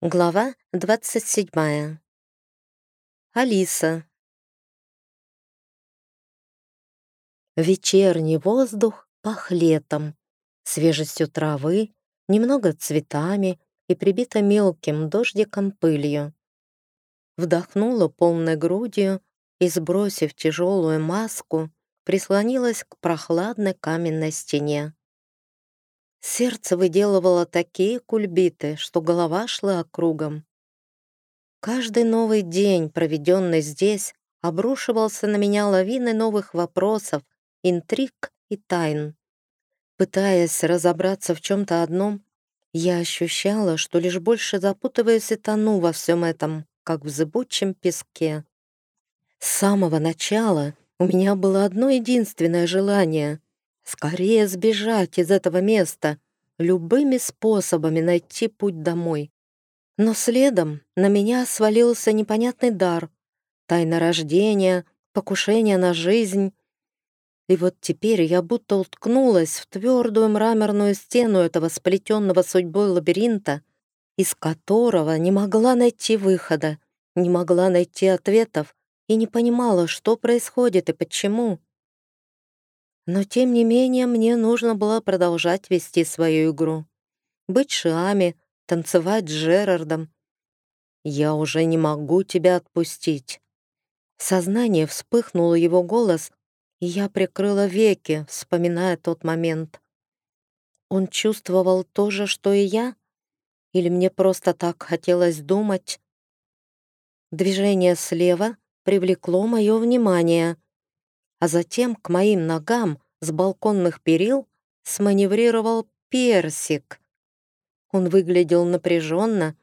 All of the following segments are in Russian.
Глава 27. Алиса. Вечерний воздух пах летом, свежестью травы, немного цветами и прибито мелким дождиком пылью. Вдохнула полной грудью и, сбросив тяжелую маску, прислонилась к прохладной каменной стене. Сердце выделывало такие кульбиты, что голова шла кругом. Каждый новый день, проведенный здесь, обрушивался на меня лавиной новых вопросов, интриг и тайн. Пытаясь разобраться в чем-то одном, я ощущала, что лишь больше запутываюсь и тону во всем этом, как в зыбучем песке. С самого начала у меня было одно единственное желание Скорее сбежать из этого места, любыми способами найти путь домой. Но следом на меня свалился непонятный дар, тайна рождения, покушение на жизнь. И вот теперь я будто уткнулась в твердую мраморную стену этого сплетенного судьбой лабиринта, из которого не могла найти выхода, не могла найти ответов и не понимала, что происходит и почему. Но тем не менее мне нужно было продолжать вести свою игру. Быть Шиами, танцевать с Джерардом. «Я уже не могу тебя отпустить». В сознание вспыхнул его голос, и я прикрыла веки, вспоминая тот момент. Он чувствовал то же, что и я? Или мне просто так хотелось думать? Движение слева привлекло мое внимание — а затем к моим ногам с балконных перил сманеврировал персик. Он выглядел напряженно,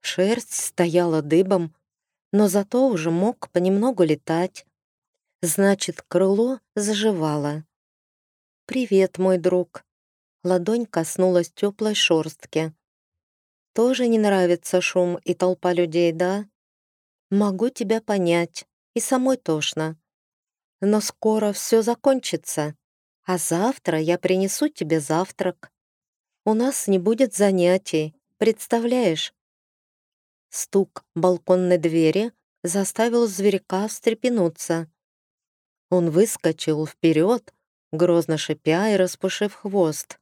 шерсть стояла дыбом, но зато уже мог понемногу летать. Значит, крыло заживало. «Привет, мой друг!» Ладонь коснулась теплой шорстки. «Тоже не нравится шум и толпа людей, да? Могу тебя понять, и самой тошно. Но скоро все закончится, а завтра я принесу тебе завтрак. У нас не будет занятий, представляешь?» Стук балконной двери заставил зверька встрепенуться. Он выскочил вперед, грозно шипя и распушив хвост.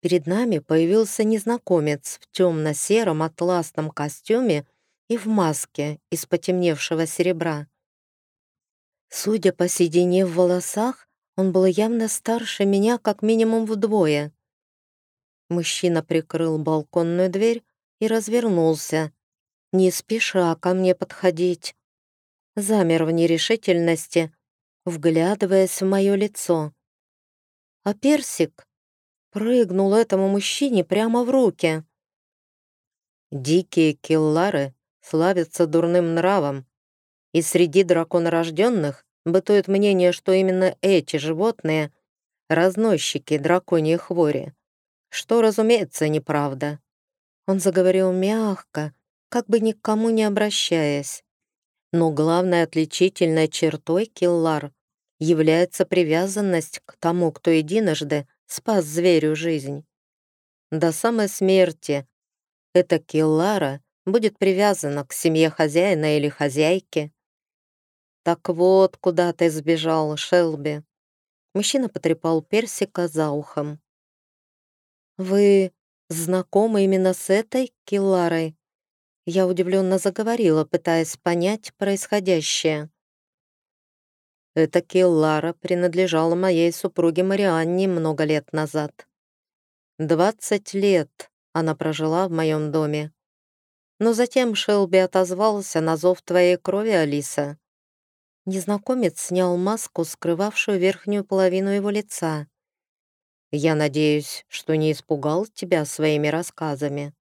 Перед нами появился незнакомец в темно-сером атласном костюме и в маске из потемневшего серебра. Судя по седине в волосах, он был явно старше меня как минимум вдвое. Мужчина прикрыл балконную дверь и развернулся, не спеша ко мне подходить. Замер в нерешительности, вглядываясь в мое лицо. А персик прыгнул этому мужчине прямо в руки. Дикие киллары славятся дурным нравом, и среди драконорожденных бытует мнение, что именно эти животные — разносчики драконьей хвори, что, разумеется, неправда. Он заговорил мягко, как бы ни к кому не обращаясь. Но главной отличительной чертой Киллар является привязанность к тому, кто единожды спас зверю жизнь. До самой смерти эта Киллара будет привязана к семье хозяина или хозяйки, «Так вот, куда ты сбежал, Шелби!» Мужчина потрепал персика за ухом. «Вы знакомы именно с этой Килларой?» Я удивленно заговорила, пытаясь понять происходящее. Эта Киллара принадлежала моей супруге Марианне много лет назад. Двадцать лет она прожила в моем доме. Но затем Шелби отозвался на зов твоей крови, Алиса. Незнакомец снял маску, скрывавшую верхнюю половину его лица. «Я надеюсь, что не испугал тебя своими рассказами».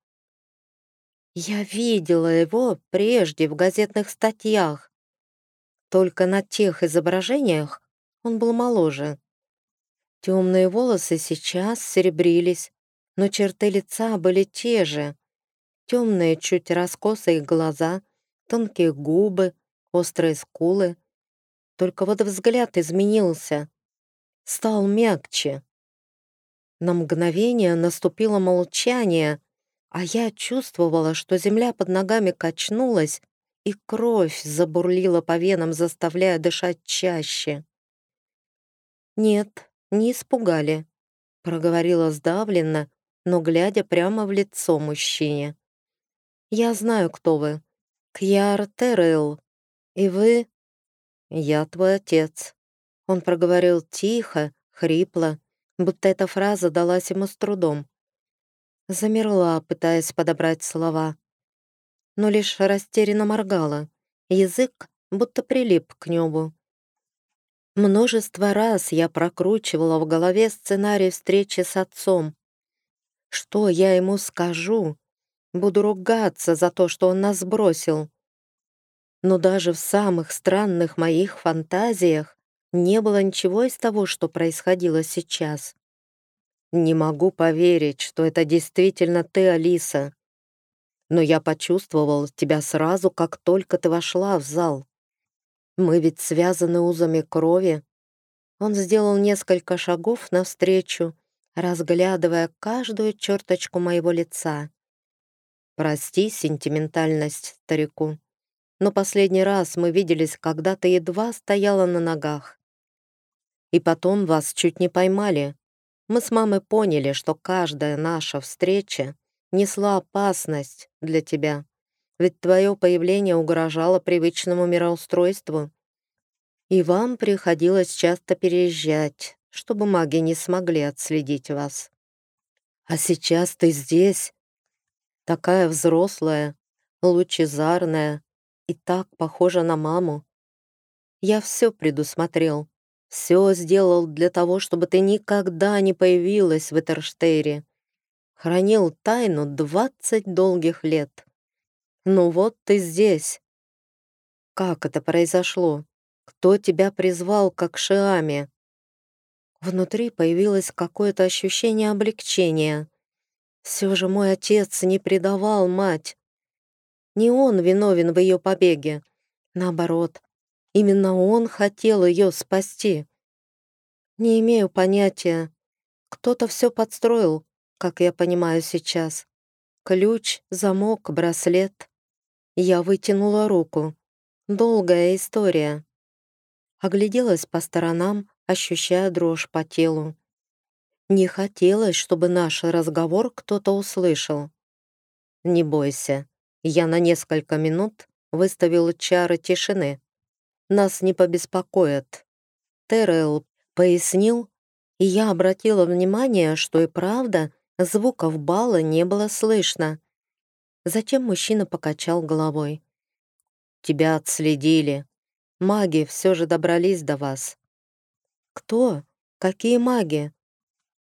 «Я видела его прежде в газетных статьях. Только на тех изображениях он был моложе. Темные волосы сейчас серебрились, но черты лица были те же. Темные, чуть раскосые глаза, тонкие губы, острые скулы — только вот взгляд изменился. Стал мягче. На мгновение наступило молчание, а я чувствовала, что земля под ногами качнулась, и кровь забурлила по венам, заставляя дышать чаще. «Нет, не испугали», — проговорила сдавленно, но глядя прямо в лицо мужчине. «Я знаю, кто вы. Кьяр Террелл. И вы...» «Я твой отец». Он проговорил тихо, хрипло, будто эта фраза далась ему с трудом. Замерла, пытаясь подобрать слова. Но лишь растерянно моргала. Язык будто прилип к небу. Множество раз я прокручивала в голове сценарий встречи с отцом. Что я ему скажу? Буду ругаться за то, что он нас бросил. Но даже в самых странных моих фантазиях не было ничего из того, что происходило сейчас. Не могу поверить, что это действительно ты, Алиса. Но я почувствовал тебя сразу, как только ты вошла в зал. Мы ведь связаны узами крови. Он сделал несколько шагов навстречу, разглядывая каждую черточку моего лица. Прости сентиментальность старику, но последний раз мы виделись, когда ты едва стояла на ногах. И потом вас чуть не поймали. Мы с мамой поняли, что каждая наша встреча несла опасность для тебя, ведь твое появление угрожало привычному мироустройству. И вам приходилось часто переезжать, чтобы маги не смогли отследить вас. А сейчас ты здесь, такая взрослая, лучезарная и так похожа на маму. Я все предусмотрел, все сделал для того, чтобы ты никогда не появилась в Этерштейре. Хранил тайну двадцать долгих лет. Ну вот ты здесь. Как это произошло? Кто тебя призвал как Шиами? Внутри появилось какое-то ощущение облегчения. Все же мой отец не предавал мать. Не он виновен в ее побеге. Наоборот, Именно он хотел ее спасти. Не имею понятия. Кто-то все подстроил, как я понимаю сейчас. Ключ, замок, браслет. Я вытянула руку. Долгая история. Огляделась по сторонам, ощущая дрожь по телу. Не хотелось, чтобы наш разговор кто-то услышал. «Не бойся, я на несколько минут выставил чары тишины нас не побеспокоят. Террell пояснил, и я обратила внимание, что и правда звуков бала не было слышно. Затем мужчина покачал головой. «Тебя отследили. Маги все же добрались до вас». «Кто? Какие маги?»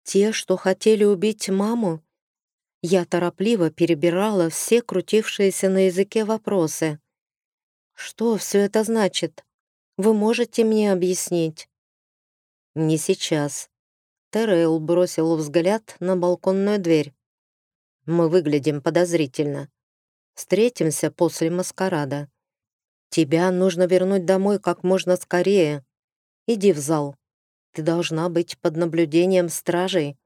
«Те, что хотели убить маму?» Я торопливо перебирала все крутившиеся на языке вопросы. Что все это значит? Вы можете мне объяснить? Не сейчас. Террell бросил взгляд на балконную дверь. Мы выглядим подозрительно. Встретимся после маскарада. Тебя нужно вернуть домой как можно скорее. Иди в зал. Ты должна быть под наблюдением стражей.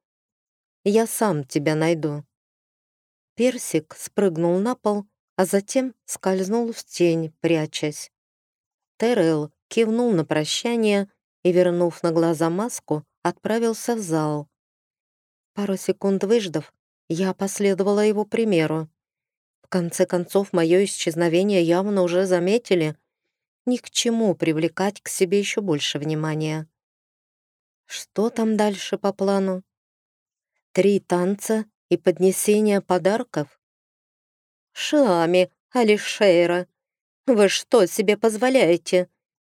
Я сам тебя найду. Персик спрыгнул на пол а затем скользнул в тень, прячась. Террell кивнул на прощание и, вернув на глаза маску, отправился в зал. Пару секунд выждав, я последовала его примеру. В конце концов, мое исчезновение явно уже заметили. Ни к чему привлекать к себе еще больше внимания. Что там дальше по плану? Три танца и поднесение подарков? «Шами, Алишейра, вы что себе позволяете?»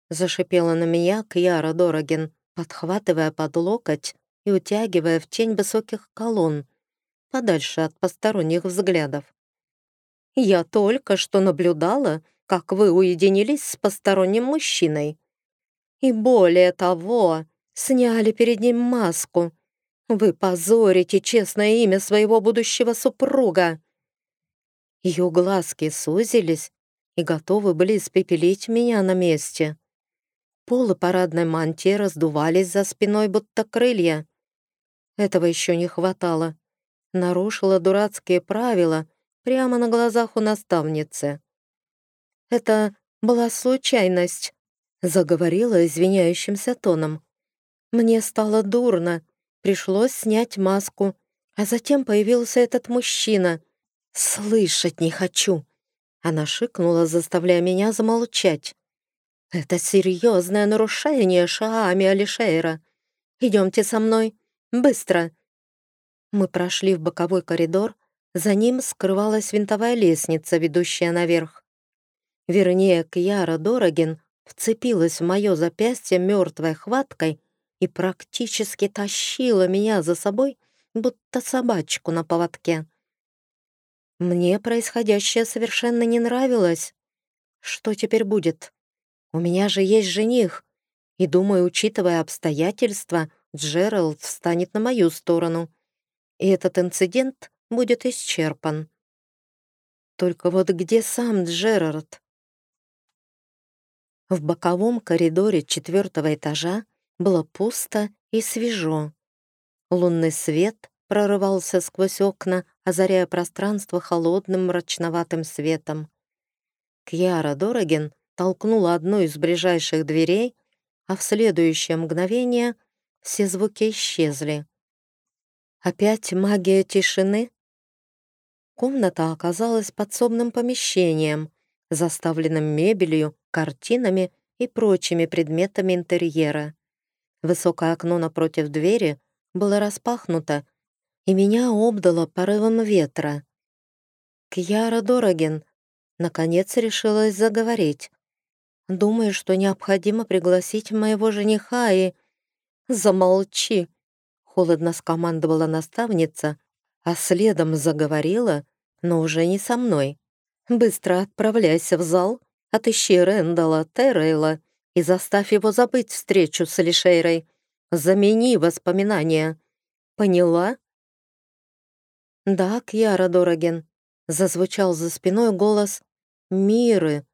Зашипела на меня Кьяра Дорогин, подхватывая под локоть и утягивая в тень высоких колонн, подальше от посторонних взглядов. «Я только что наблюдала, как вы уединились с посторонним мужчиной. И более того, сняли перед ним маску. Вы позорите честное имя своего будущего супруга. Ее глазки сузились и готовы были испепелить меня на месте. Полы парадной мантии раздувались за спиной, будто крылья. Этого еще не хватало. нарушила дурацкие правила прямо на глазах у наставницы. «Это была случайность», — заговорила извиняющимся тоном. «Мне стало дурно, пришлось снять маску, а затем появился этот мужчина. Слышать не хочу!» Она шикнула, заставляя меня замолчать. «Это серьезное нарушение Шаами Алишейра. Идемте со мной. Быстро!» Мы прошли в боковой коридор, за ним скрывалась винтовая лестница, ведущая наверх. Вернее, Кьяра Дорогин вцепилась в мое запястье мертвой хваткой и практически тащила меня за собой, будто собачку на поводке. Мне происходящее совершенно не нравилось. Что теперь будет? У меня же есть жених, и, думаю, учитывая обстоятельства, Джеральд встанет на мою сторону и этот инцидент будет исчерпан. Только вот где сам Джерард? В боковом коридоре четвертого этажа было пусто и свежо. Лунный свет прорывался сквозь окна, озаряя пространство холодным мрачноватым светом. Кьяра Дороген толкнула одну из ближайших дверей, а в следующее мгновение все звуки исчезли. Опять магия тишины? Комната оказалась подсобным помещением, заставленным мебелью, картинами и прочими предметами интерьера. Высокое окно напротив двери было распахнуто, и меня обдало порывом ветра. Кьяра Дорогин наконец решилась заговорить. Думаю, что необходимо пригласить моего жениха и... Замолчи, Холодно скомандовала наставница, а следом заговорила, но уже не со мной. «Быстро отправляйся в зал, отыщи Рэндала Террейла и заставь его забыть встречу с Элишейрой. Замени воспоминания. Поняла?» «Да, Кьяра Дороген», — зазвучал за спиной голос «Миры».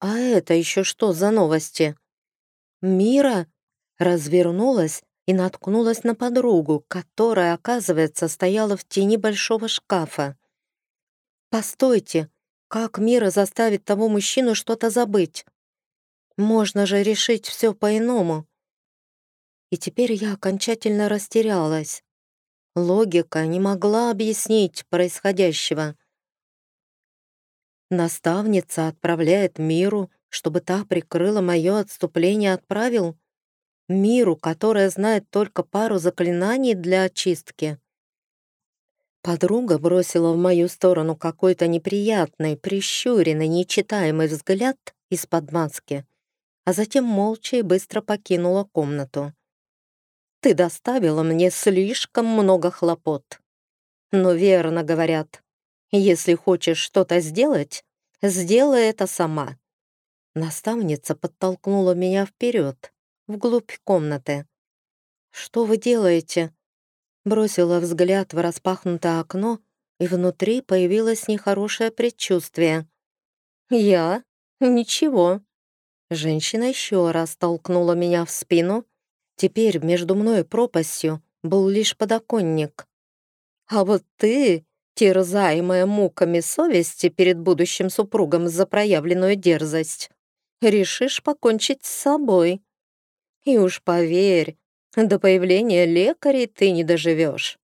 «А это еще что за новости?» «Мира?» развернулась и наткнулась на подругу, которая, оказывается, стояла в тени большого шкафа. «Постойте, как Мира заставит того мужчину что-то забыть? Можно же решить все по-иному». И теперь я окончательно растерялась. Логика не могла объяснить происходящего. Наставница отправляет Миру, чтобы та прикрыла мое отступление от правил? миру, которая знает только пару заклинаний для очистки. Подруга бросила в мою сторону какой-то неприятный, прищуренный, нечитаемый взгляд из-под маски, а затем молча и быстро покинула комнату. «Ты доставила мне слишком много хлопот. Но верно говорят, если хочешь что-то сделать, сделай это сама». Наставница подтолкнула меня вперед, вглубь комнаты. «Что вы делаете?» Бросила взгляд в распахнутое окно, и внутри появилось нехорошее предчувствие. «Я? Ничего». Женщина еще раз толкнула меня в спину. Теперь между мной и пропастью был лишь подоконник. «А вот ты, терзаемая муками совести перед будущим супругом за проявленную дерзость, решишь покончить с собой». И уж поверь, до появления лекарей ты не доживешь.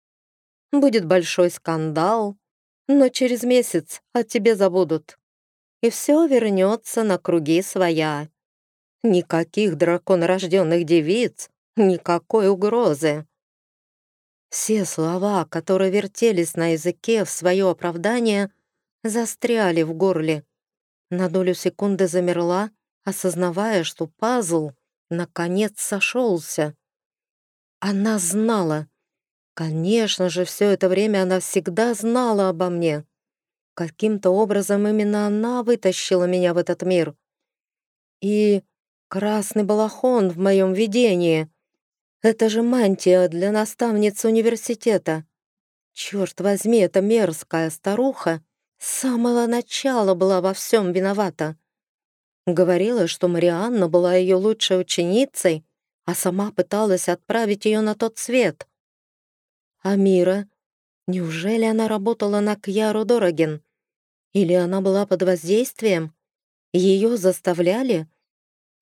Будет большой скандал, но через месяц о тебе забудут. И все вернется на круги своя. Никаких драконорожденных девиц, никакой угрозы. Все слова, которые вертелись на языке в свое оправдание, застряли в горле. На долю секунды замерла, осознавая, что пазл наконец сошелся. Она знала. Конечно же, все это время она всегда знала обо мне. Каким-то образом именно она вытащила меня в этот мир. И красный балахон в моем видении. Это же мантия для наставницы университета. Черт возьми, эта мерзкая старуха с самого начала была во всем виновата. Говорила, что Марианна была ее лучшей ученицей, а сама пыталась отправить ее на тот свет. А Мира? Неужели она работала на Кьяру Дорогин? Или она была под воздействием? Ее заставляли?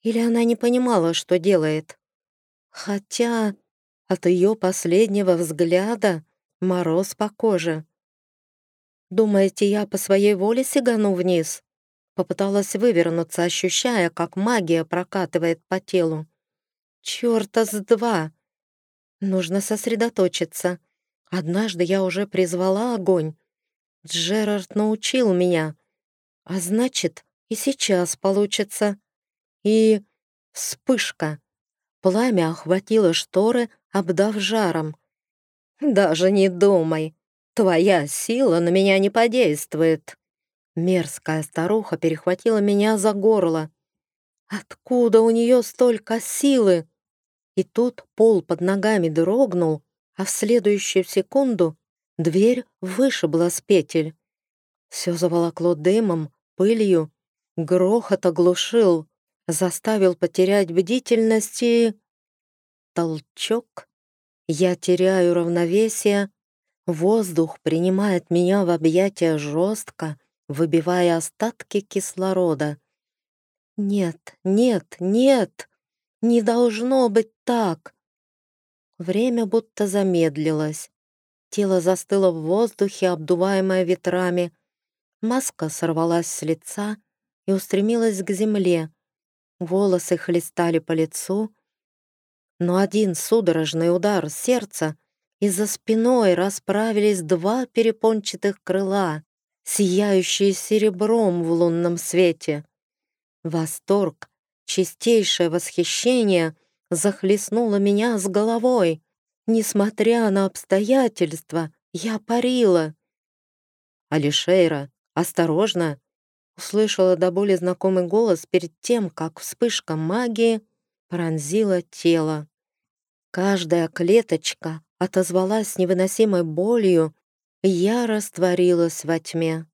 Или она не понимала, что делает? Хотя от ее последнего взгляда мороз по коже. «Думаете, я по своей воле сигану вниз?» Попыталась вывернуться, ощущая, как магия прокатывает по телу. «Чёрта с два!» Нужно сосредоточиться. Однажды я уже призвала огонь. Джерард научил меня. А значит, и сейчас получится. И вспышка. Пламя охватило шторы, обдав жаром. «Даже не думай. Твоя сила на меня не подействует». Мерзкая старуха перехватила меня за горло. «Откуда у нее столько силы?» И тут пол под ногами дрогнул, а в следующую секунду дверь вышибла с петель. Все заволокло дымом, пылью, грохот оглушил, заставил потерять бдительность и... Толчок. Я теряю равновесие. Воздух принимает меня в объятия жестко, выбивая остатки кислорода. Нет, нет, нет, не должно быть так. Время будто замедлилось. Тело застыло в воздухе, обдуваемое ветрами. Маска сорвалась с лица и устремилась к земле. Волосы хлестали по лицу. Но один судорожный удар сердца, и за спиной расправились два перепончатых крыла, сияющие серебром в лунном свете. Восторг, чистейшее восхищение — захлестнула меня с головой. Несмотря на обстоятельства, я парила. «Алишейра, осторожно!» Услышала до боли знакомый голос перед тем, как вспышка магии пронзила тело. Каждая клеточка отозвалась невыносимой болью, и я растворилась во тьме.